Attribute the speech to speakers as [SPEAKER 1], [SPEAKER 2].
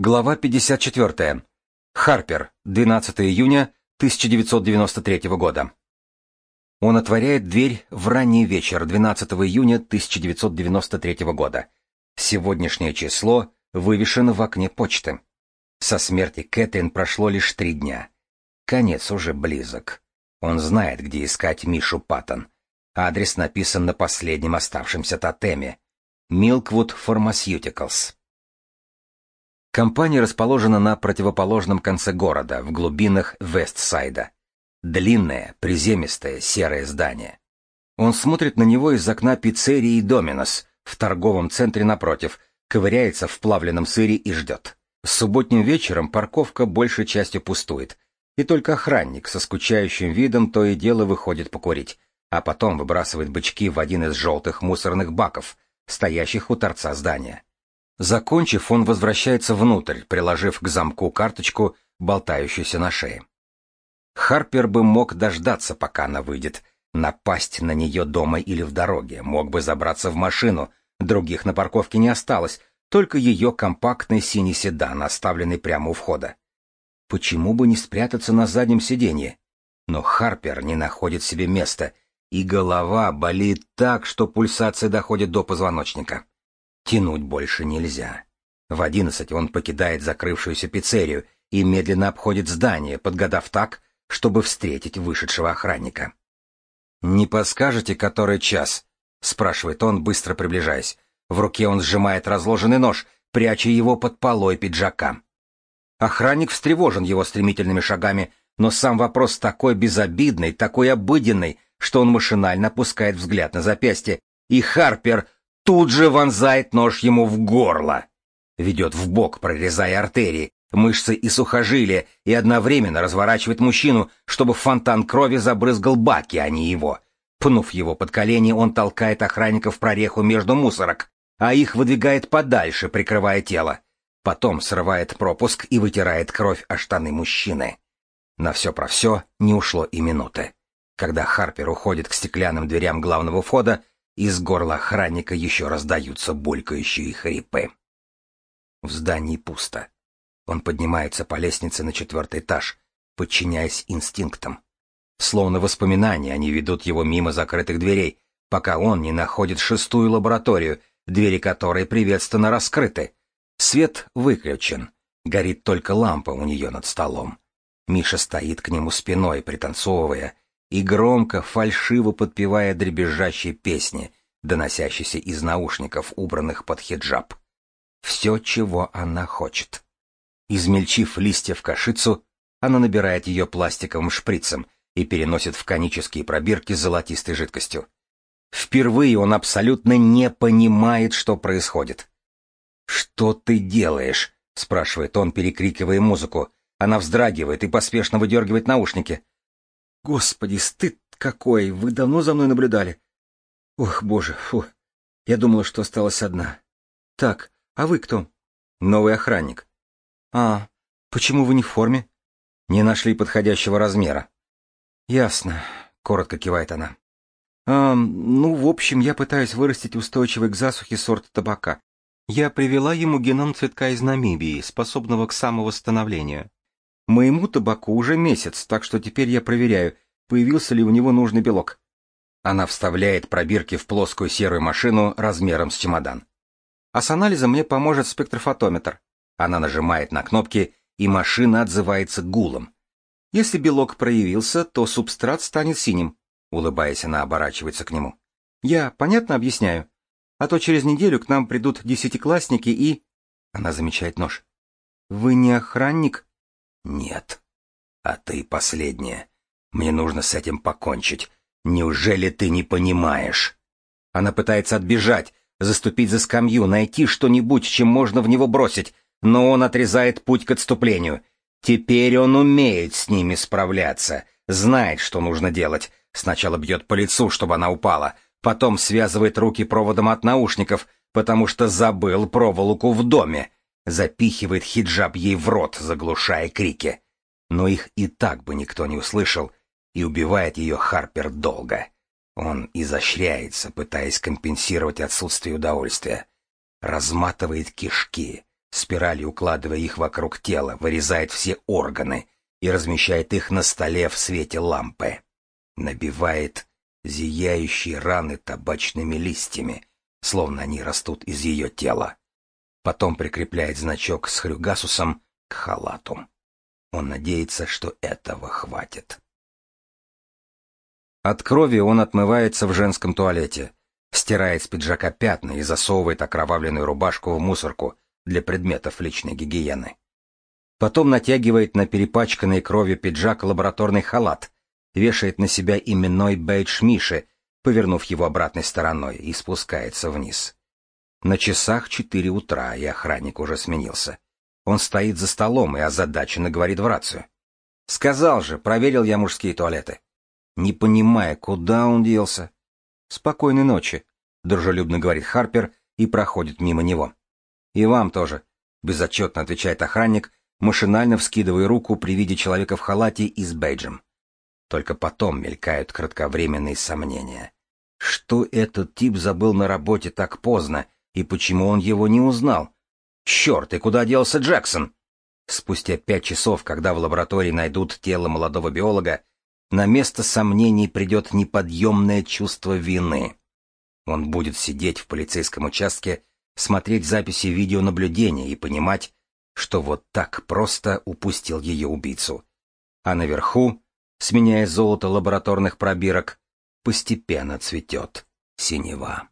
[SPEAKER 1] Глава 54. Харпер, 12 июня 1993 года. Он отворяет дверь в ранний вечер 12 июня 1993 года. Сегодняшнее число вывешено в окне почты. Со смерти Кэтрин прошло лишь три дня. Конец уже близок. Он знает, где искать Мишу Паттон. Адрес написан на последнем оставшемся тотеме. Milkwood Pharmaceuticals. Компания расположена на противоположном конце города, в глубинах Вестсайда. Длинное, приземистое, серое здание. Он смотрит на него из окна пиццерии «Доминос» в торговом центре напротив, ковыряется в плавленном сыре и ждет. Субботним вечером парковка большей частью пустует, и только охранник со скучающим видом то и дело выходит покурить, а потом выбрасывает бычки в один из желтых мусорных баков, стоящих у торца здания. Закончив, он возвращается внутрь, приложив к замку карточку, болтающуюся на шее. Харпер бы мог дождаться, пока она выйдет, напасть на нее дома или в дороге, мог бы забраться в машину, других на парковке не осталось, только ее компактный синий седан, оставленный прямо у входа. Почему бы не спрятаться на заднем сиденье? Но Харпер не находит себе места, и голова болит так, что пульсация доходит до позвоночника. Тянуть больше нельзя. В одиннадцать он покидает закрывшуюся пиццерию и медленно обходит здание, подгадав так, чтобы встретить вышедшего охранника. «Не подскажете, который час?» — спрашивает он, быстро приближаясь. В руке он сжимает разложенный нож, пряча его под полой пиджака. Охранник встревожен его стремительными шагами, но сам вопрос такой безобидный, такой обыденный, что он машинально опускает взгляд на запястье, и Харпер тут же вонзает нож ему в горло. Ведет в бок, прорезая артерии, мышцы и сухожилия, и одновременно разворачивает мужчину, чтобы фонтан крови забрызгал баки, а не его. Пнув его под колени, он толкает охранника в прореху между мусорок, а их выдвигает подальше, прикрывая тело. Потом срывает пропуск и вытирает кровь о штаны мужчины. На все про все не ушло и минуты. Когда Харпер уходит к стеклянным дверям главного входа, из горла охранника еще раздаются булькающие хрипы. В здании пусто. Он поднимается по лестнице на четвертый этаж, подчиняясь инстинктам. Словно воспоминания, они ведут его мимо закрытых дверей, пока он не находит шестую лабораторию, двери которой приветственно раскрыты. Свет выключен. Горит только лампа у нее над столом. Миша стоит к нему спиной, пританцовывая, и громко, фальшиво подпевая дребезжащие песни, доносящиеся из наушников, убранных под хиджаб. Все, чего она хочет. Измельчив листья в кашицу, она набирает ее пластиковым шприцем и переносит в конические пробирки с золотистой жидкостью. Впервые он абсолютно не понимает, что происходит. «Что ты делаешь?» — спрашивает он, перекрикивая музыку. Она вздрагивает и поспешно выдергивает наушники. Господи, стыд какой! Вы давно за мной наблюдали? Ох, боже, фу. Я думала, что осталась одна. Так, а вы кто? Новый охранник. А, почему вы не в форме? Не нашли подходящего размера. Ясно, коротко кивает она. А, ну, в общем, я пытаюсь вырастить устойчивый к засухе сорт табака. Я привела ему геном цветка из Намибии, способного к самовосстановлению. Моему табаку уже месяц, так что теперь я проверяю, появился ли у него нужный белок. Она вставляет пробирки в плоскую серую машину размером с чемодан. А с анализом мне поможет спектрофотометр. Она нажимает на кнопки, и машина отзывается гулом. Если белок проявился, то субстрат станет синим. Улыбаясь, она оборачивается к нему. Я понятно объясняю? А то через неделю к нам придут десятиклассники и... Она замечает нож. Вы не охранник? Нет. А ты последняя. Мне нужно с этим покончить. Неужели ты не понимаешь? Она пытается отбежать, заступить за скамью, найти что-нибудь, чем можно в него бросить, но он отрезает путь к отступлению. Теперь он умеет с ними справляться, знает, что нужно делать. Сначала бьет по лицу, чтобы она упала, потом связывает руки проводом от наушников, потому что забыл проволоку в доме запихивает хиджаб ей в рот, заглушая крики. Но их и так бы никто не услышал, и убивает ее Харпер долго. Он изощряется, пытаясь компенсировать отсутствие удовольствия. Разматывает кишки, спиралью укладывая их вокруг тела, вырезает все органы и размещает их на столе в свете лампы. Набивает зияющие раны табачными листьями, словно они растут из ее тела. Потом прикрепляет значок с хрюгасусом к халату. Он надеется, что этого хватит. От крови он отмывается в женском туалете, стирает с пиджака пятна и засовывает окровавленную рубашку в мусорку для предметов личной гигиены. Потом натягивает на перепачканный кровью пиджак лабораторный халат, вешает на себя именной бейдж Миши, повернув его обратной стороной, и спускается вниз. На часах четыре утра, и охранник уже сменился. Он стоит за столом и озадаченно говорит в рацию. «Сказал же, проверил я мужские туалеты». Не понимая, куда он делся. «Спокойной ночи», — дружелюбно говорит Харпер и проходит мимо него. «И вам тоже», — безотчетно отвечает охранник, машинально вскидывая руку при виде человека в халате и с бейджем. Только потом мелькают кратковременные сомнения. Что этот тип забыл на работе так поздно, и почему он его не узнал? Черт, и куда делся Джексон? Спустя пять часов, когда в лаборатории найдут тело молодого биолога, на место сомнений придет неподъемное чувство вины. Он будет сидеть в полицейском участке, смотреть записи видеонаблюдения и понимать, что вот так просто упустил ее убийцу. А наверху, сменяя золото лабораторных пробирок, постепенно цветет синева.